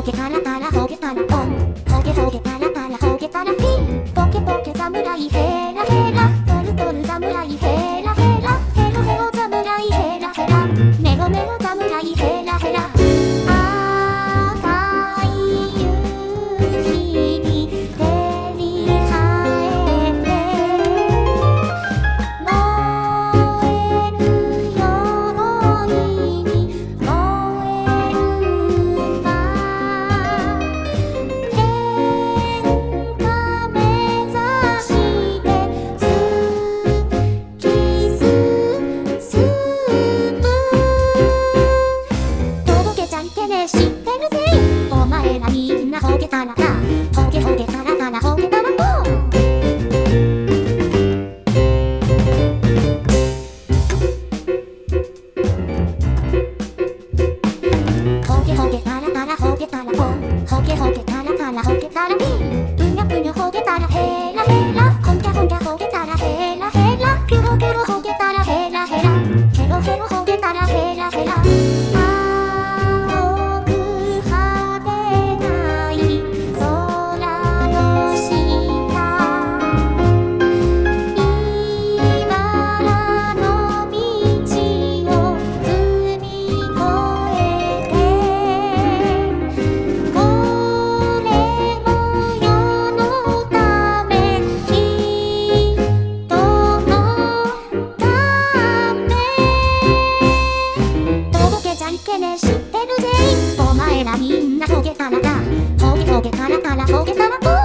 Hoquetala, tala, hoquetala, pon. みんなほげたらかほげほげたらたらほげたらぽーほげほげたらたらほげたらぽーほげほげたらたにゃぷにゃほげたらへらへらほんじゃほんじゃほげたらへらへらケロケロほげたらへらへらケロケロほげたらへらへらってるぜ。お前らみんなほげたらかほげほげからからほげたらぽ